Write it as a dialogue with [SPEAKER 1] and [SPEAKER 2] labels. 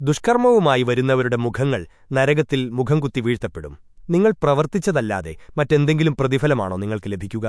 [SPEAKER 1] ദുഷ്കർമ്മവുമായി വരുന്നവരുടെ മുഖങ്ങൾ നരകത്തിൽ മുഖം കുത്തി വീഴ്ത്തപ്പെടും. നിങ്ങൾ പ്രവർത്തിച്ചതല്ലാതെ മറ്റെന്തെങ്കിലും പ്രതിഫലമാണോ നിങ്ങൾക്ക് ലഭിക്കുക?